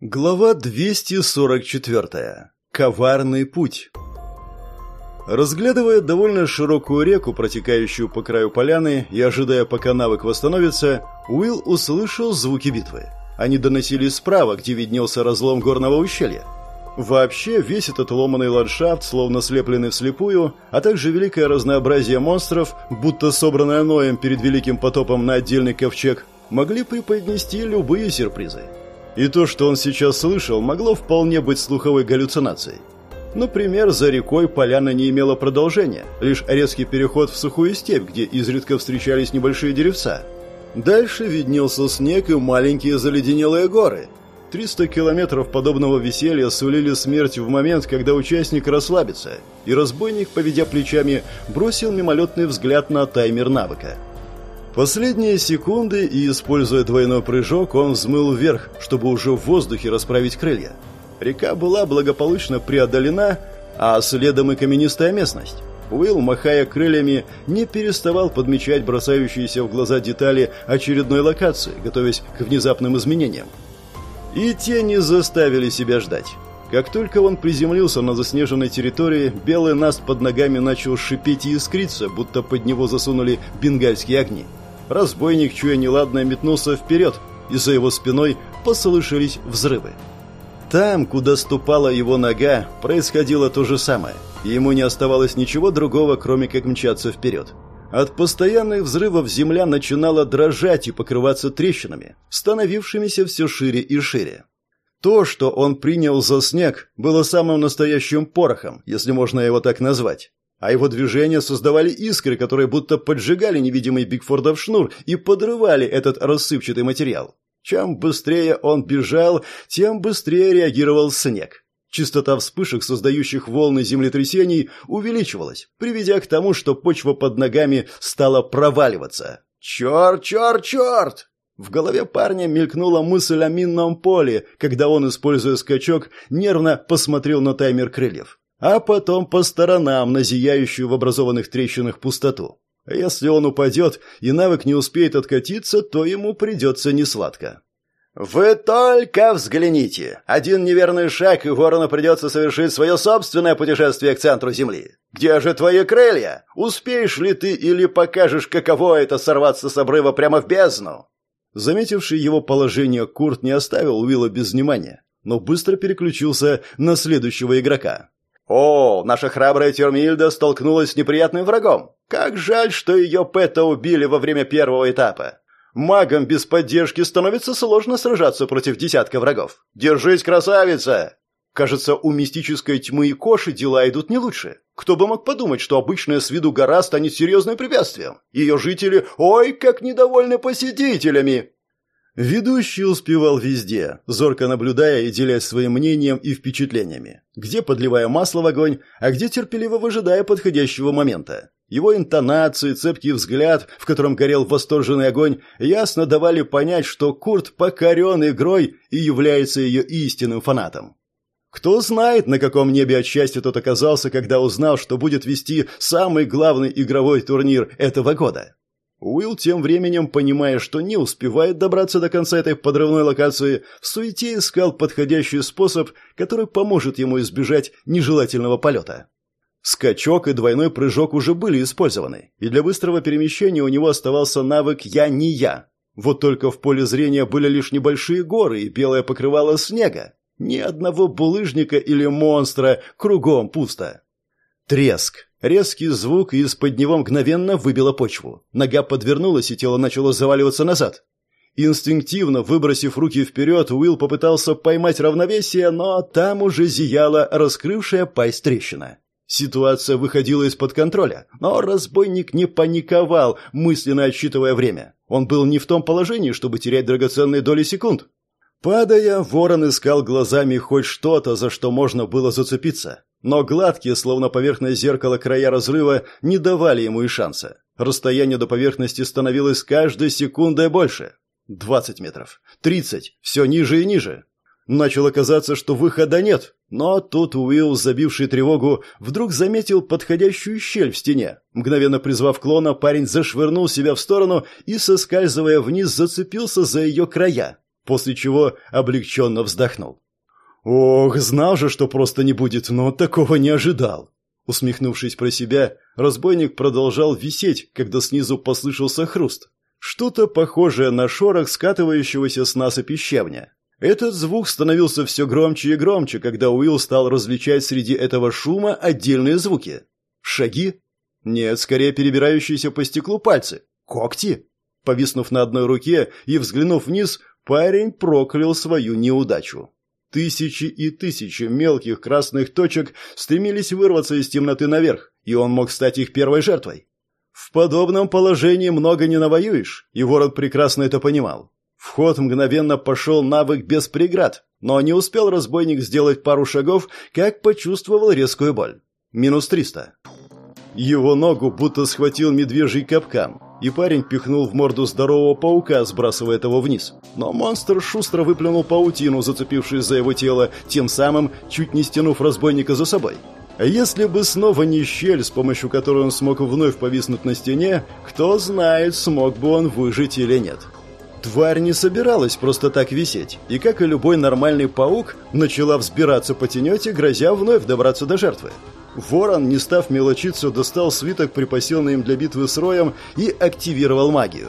Глава 244. Коварный путь. Разглядывая довольно широкую реку, протекающую по краю поляны, и ожидая, пока навык восстановится, Уилл услышал звуки битвы. Они доносились справа, где виднелся разлом горного ущелья. Вообще, весь этот ломаный ландшафт, словно слепленный вслепую, а также великое разнообразие монстров, будто собранное Ноем перед великим потопом на отдельный ковчег, могли преподнести любые сюрпризы. И то, что он сейчас слышал, могло вполне быть слуховой галлюцинацией. Например, за рекой поляна не имела продолжения, лишь резкий переход в сухую степь, где изредка встречались небольшие деревца. Дальше виднелся снег и маленькие заледенелые горы. 300 километров подобного веселья сулили смерть в момент, когда участник расслабится, и разбойник, поведя плечами, бросил мимолетный взгляд на таймер навыка – Последние секунды, и, используя двойной прыжок, он взмыл вверх, чтобы уже в воздухе расправить крылья. Река была благополучно преодолена, а следом и каменистая местность. Уилл, махая крыльями, не переставал подмечать бросающиеся в глаза детали очередной локации, готовясь к внезапным изменениям. И те не заставили себя ждать. Как только он приземлился на заснеженной территории, белый наст под ногами начал шипеть и искриться, будто под него засунули бенгальские огни. Разбойник, чуя неладное, метнулся вперед, и за его спиной послышались взрывы. Там, куда ступала его нога, происходило то же самое, и ему не оставалось ничего другого, кроме как мчаться вперед. От постоянных взрывов земля начинала дрожать и покрываться трещинами, становившимися все шире и шире. То, что он принял за снег, было самым настоящим порохом, если можно его так назвать а его движения создавали искры, которые будто поджигали невидимый Бигфордов шнур и подрывали этот рассыпчатый материал. Чем быстрее он бежал, тем быстрее реагировал снег. Частота вспышек, создающих волны землетрясений, увеличивалась, приведя к тому, что почва под ногами стала проваливаться. «Черт, черт, черт!» В голове парня мелькнула мысль о минном поле, когда он, используя скачок, нервно посмотрел на таймер крыльев а потом по сторонам на зияющую в образованных трещинах пустоту. Если он упадет и навык не успеет откатиться, то ему придется несладко. «Вы только взгляните! Один неверный шаг, и ворону придется совершить свое собственное путешествие к центру Земли. Где же твои крылья? Успеешь ли ты или покажешь, каково это сорваться с обрыва прямо в бездну?» Заметивший его положение, Курт не оставил Уилла без внимания, но быстро переключился на следующего игрока. О, наша храбрая Термильда столкнулась с неприятным врагом. Как жаль, что ее Пэта убили во время первого этапа. Магам без поддержки становится сложно сражаться против десятка врагов. Держись, красавица! Кажется, у мистической тьмы и коши дела идут не лучше. Кто бы мог подумать, что обычная с виду гора станет серьезным препятствием. Ее жители, ой, как недовольны посетителями. Ведущий успевал везде, зорко наблюдая и делясь своим мнением и впечатлениями. Где подливая масло в огонь, а где терпеливо выжидая подходящего момента. Его интонации, цепкий взгляд, в котором горел восторженный огонь, ясно давали понять, что Курт покорен игрой и является ее истинным фанатом. Кто знает, на каком небе от счастья тот оказался, когда узнал, что будет вести самый главный игровой турнир этого года. Уилл тем временем, понимая, что не успевает добраться до конца этой подрывной локации, в суете искал подходящий способ, который поможет ему избежать нежелательного полета. Скачок и двойной прыжок уже были использованы, и для быстрого перемещения у него оставался навык «я не я». Вот только в поле зрения были лишь небольшие горы и белое покрывало снега. Ни одного булыжника или монстра, кругом пусто. Треск. Резкий звук, из-под него мгновенно выбило почву. Нога подвернулась, и тело начало заваливаться назад. Инстинктивно выбросив руки вперед, Уилл попытался поймать равновесие, но там уже зияла раскрывшая пасть трещина. Ситуация выходила из-под контроля, но разбойник не паниковал, мысленно отсчитывая время. Он был не в том положении, чтобы терять драгоценные доли секунд. Падая, ворон искал глазами хоть что-то, за что можно было зацепиться. Но гладкие, словно поверхность зеркала края разрыва, не давали ему и шанса. Расстояние до поверхности становилось каждой секундой больше. Двадцать метров. Тридцать. Все ниже и ниже. Начало казаться, что выхода нет. Но тут Уилл, забивший тревогу, вдруг заметил подходящую щель в стене. Мгновенно призвав клона, парень зашвырнул себя в сторону и, соскальзывая вниз, зацепился за ее края. после чего облегченно вздохнул. «Ох, знал же, что просто не будет, но такого не ожидал». Усмехнувшись про себя, разбойник продолжал висеть, когда снизу послышался хруст. Что-то похожее на шорох скатывающегося с насыпи щебня. Этот звук становился все громче и громче, когда Уилл стал различать среди этого шума отдельные звуки. Шаги? Нет, скорее перебирающиеся по стеклу пальцы. Когти? Повиснув на одной руке и взглянув вниз, парень проклял свою неудачу. Тысячи и тысячи мелких красных точек стремились вырваться из темноты наверх, и он мог стать их первой жертвой. В подобном положении много не навоюешь, и ворон прекрасно это понимал. В ход мгновенно пошел навык без преград, но не успел разбойник сделать пару шагов, как почувствовал резкую боль. Минус триста. Его ногу будто схватил медвежий капкан, и парень пихнул в морду здорового паука, сбрасывая его вниз. Но монстр шустро выплюнул паутину, зацепившись за его тело, тем самым чуть не стянув разбойника за собой. А если бы снова не щель, с помощью которой он смог вновь повиснуть на стене, кто знает, смог бы он выжить или нет. Тварь не собиралась просто так висеть, и, как и любой нормальный паук, начала взбираться по тенете, грозя вновь добраться до жертвы. Ворон, не став мелочиться, достал свиток, припасенный им для битвы с Роем, и активировал магию.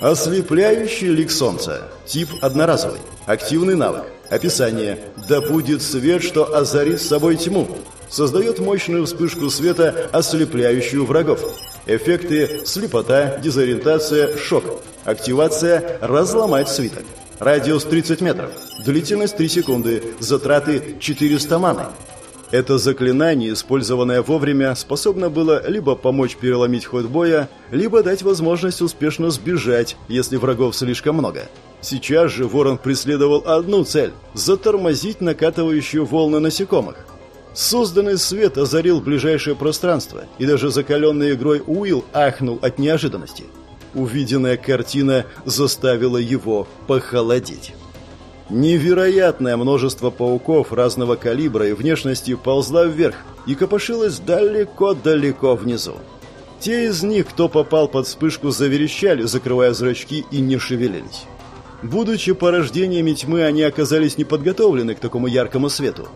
Ослепляющий лик солнца. Тип одноразовый. Активный навык. Описание. Да будет свет, что озарит собой тьму создает мощную вспышку света, ослепляющую врагов. Эффекты слепота, дезориентация, шок. Активация разломать свиток. Радиус 30 метров. Длительность 3 секунды. Затраты 400 маны. Это заклинание, использованное вовремя, способно было либо помочь переломить ход боя, либо дать возможность успешно сбежать, если врагов слишком много. Сейчас же ворон преследовал одну цель – затормозить накатывающую волны насекомых. Созданный свет озарил ближайшее пространство, и даже закаленный игрой Уилл ахнул от неожиданности. Увиденная картина заставила его похолодеть. Невероятное множество пауков разного калибра и внешности ползла вверх и копошилось далеко-далеко внизу. Те из них, кто попал под вспышку, заверещали, закрывая зрачки и не шевелились. Будучи порождениями тьмы, они оказались неподготовлены к такому яркому свету.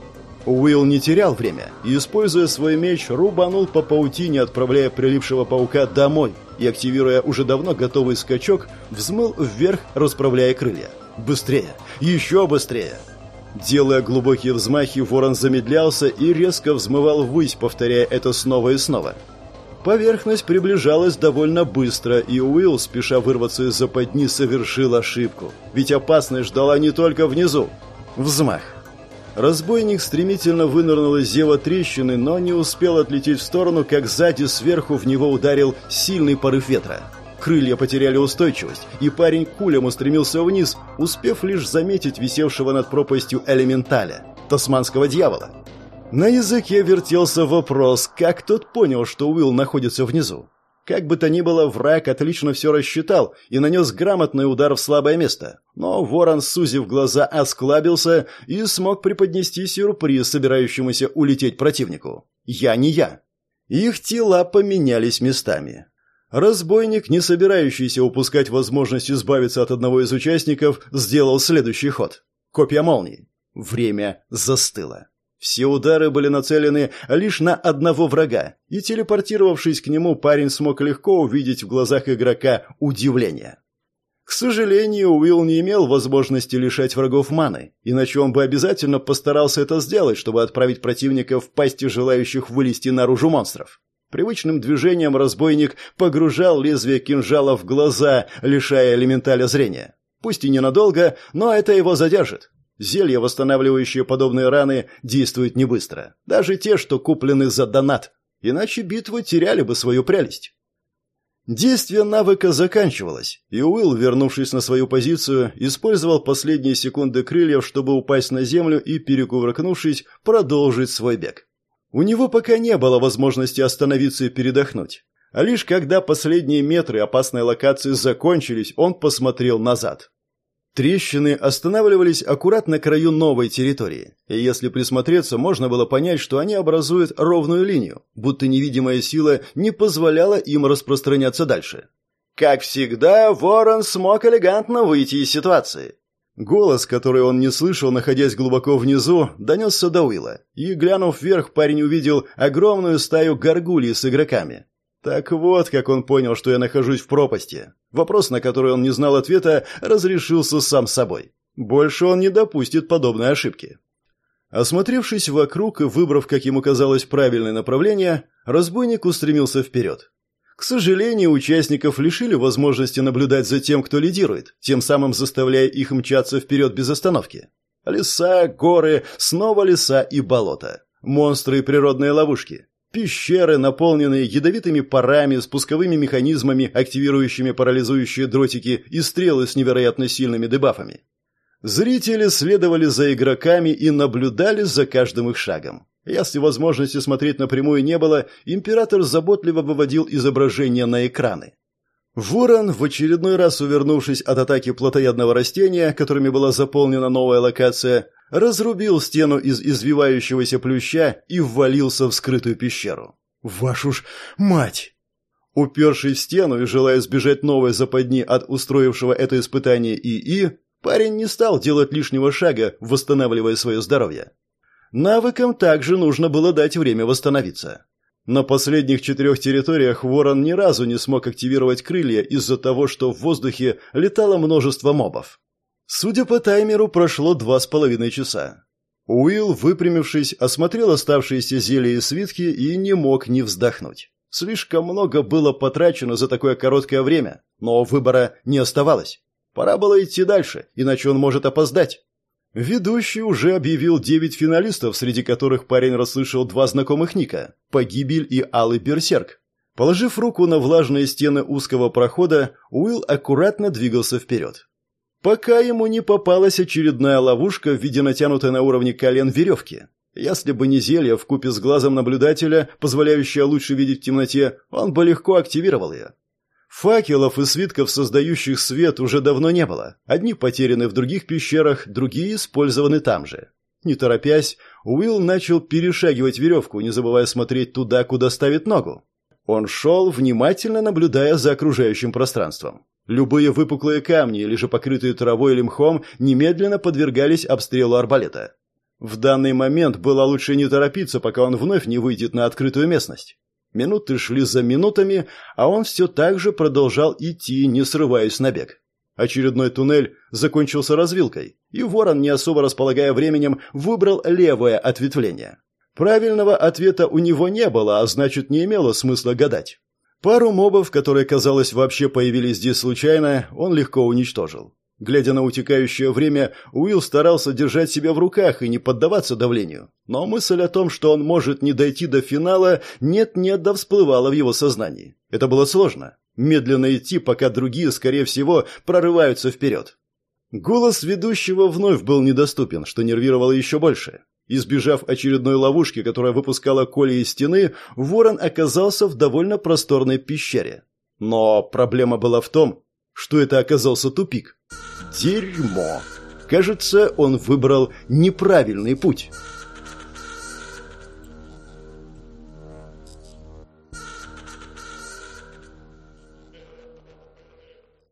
Уилл не терял время и, используя свой меч, рубанул по паутине, отправляя прилипшего паука домой и, активируя уже давно готовый скачок, взмыл вверх, расправляя крылья. Быстрее! Еще быстрее! Делая глубокие взмахи, ворон замедлялся и резко взмывал ввысь, повторяя это снова и снова. Поверхность приближалась довольно быстро, и Уилл, спеша вырваться из западни, совершил ошибку. Ведь опасность ждала не только внизу. Взмах. Разбойник стремительно вынырнул из зева трещины, но не успел отлететь в сторону, как сзади сверху в него ударил сильный порыв ветра. Крылья потеряли устойчивость, и парень кулем устремился вниз, успев лишь заметить висевшего над пропастью элементаля, тасманского дьявола. На языке вертелся вопрос, как тот понял, что Уилл находится внизу. Как бы то ни было, враг отлично все рассчитал и нанес грамотный удар в слабое место. Но ворон, сузив глаза, осклабился и смог преподнести сюрприз собирающемуся улететь противнику. «Я не я». Их тела поменялись местами. Разбойник, не собирающийся упускать возможность избавиться от одного из участников, сделал следующий ход. Копья молнии. Время застыло. Все удары были нацелены лишь на одного врага, и телепортировавшись к нему, парень смог легко увидеть в глазах игрока удивление. К сожалению, Уилл не имел возможности лишать врагов маны, иначе он бы обязательно постарался это сделать, чтобы отправить противника в пасти желающих вылезти наружу монстров. Привычным движением разбойник погружал лезвие кинжала в глаза, лишая элементаля зрения. Пусть и ненадолго, но это его задержит. Зелья, восстанавливающие подобные раны, действуют не быстро. Даже те, что куплены за донат. Иначе битвы теряли бы свою прелесть. Действие навыка заканчивалось, и Уилл, вернувшись на свою позицию, использовал последние секунды крыльев, чтобы упасть на землю и, перекувыркнувшись, продолжить свой бег. У него пока не было возможности остановиться и передохнуть. А лишь когда последние метры опасной локации закончились, он посмотрел назад. Трещины останавливались аккурат на краю новой территории, и если присмотреться, можно было понять, что они образуют ровную линию, будто невидимая сила не позволяла им распространяться дальше. Как всегда, Ворон смог элегантно выйти из ситуации. Голос, который он не слышал, находясь глубоко внизу, донесся до Уилла, и, глянув вверх, парень увидел огромную стаю горгулий с игроками. Так вот, как он понял, что я нахожусь в пропасти. Вопрос, на который он не знал ответа, разрешился сам собой. Больше он не допустит подобной ошибки. Осмотревшись вокруг и выбрав, как ему казалось, правильное направление, разбойник устремился вперед. К сожалению, участников лишили возможности наблюдать за тем, кто лидирует, тем самым заставляя их мчаться вперед без остановки. Леса, горы, снова леса и болота. Монстры и природные ловушки. Пещеры, наполненные ядовитыми парами, спусковыми механизмами, активирующими парализующие дротики и стрелы с невероятно сильными дебафами. Зрители следовали за игроками и наблюдали за каждым их шагом. Если возможности смотреть напрямую не было, император заботливо выводил изображения на экраны. Ворон, в очередной раз увернувшись от атаки плотоядного растения, которыми была заполнена новая локация, разрубил стену из извивающегося плюща и ввалился в скрытую пещеру. «Вашу ж мать!» Упершись в стену и желая сбежать новой западни от устроившего это испытание ИИ, парень не стал делать лишнего шага, восстанавливая свое здоровье. Навыкам также нужно было дать время восстановиться. На последних четырех территориях Ворон ни разу не смог активировать крылья из-за того, что в воздухе летало множество мобов. Судя по таймеру, прошло два с половиной часа. Уилл, выпрямившись, осмотрел оставшиеся зелья и свитки и не мог не вздохнуть. Слишком много было потрачено за такое короткое время, но выбора не оставалось. Пора было идти дальше, иначе он может опоздать. Ведущий уже объявил девять финалистов, среди которых парень расслышал два знакомых ника – «Погибель» и «Алый берсерк». Положив руку на влажные стены узкого прохода, Уилл аккуратно двигался вперед. Пока ему не попалась очередная ловушка в виде натянутой на уровне колен веревки. Если бы не зелье купе с глазом наблюдателя, позволяющее лучше видеть в темноте, он бы легко активировал ее. Факелов и свитков, создающих свет, уже давно не было. Одни потеряны в других пещерах, другие использованы там же. Не торопясь, Уилл начал перешагивать веревку, не забывая смотреть туда, куда ставит ногу. Он шел, внимательно наблюдая за окружающим пространством. Любые выпуклые камни или же покрытые травой или мхом немедленно подвергались обстрелу арбалета. В данный момент было лучше не торопиться, пока он вновь не выйдет на открытую местность. Минуты шли за минутами, а он все так же продолжал идти, не срываясь на бег. Очередной туннель закончился развилкой, и ворон, не особо располагая временем, выбрал левое ответвление. Правильного ответа у него не было, а значит, не имело смысла гадать. Пару мобов, которые, казалось, вообще появились здесь случайно, он легко уничтожил. Глядя на утекающее время, Уилл старался держать себя в руках и не поддаваться давлению. Но мысль о том, что он может не дойти до финала, нет-нет да всплывала в его сознании. Это было сложно. Медленно идти, пока другие, скорее всего, прорываются вперед. Голос ведущего вновь был недоступен, что нервировало еще больше. Избежав очередной ловушки, которая выпускала коли из стены, ворон оказался в довольно просторной пещере. Но проблема была в том, что это оказался тупик. Дерьмо. Кажется, он выбрал неправильный путь.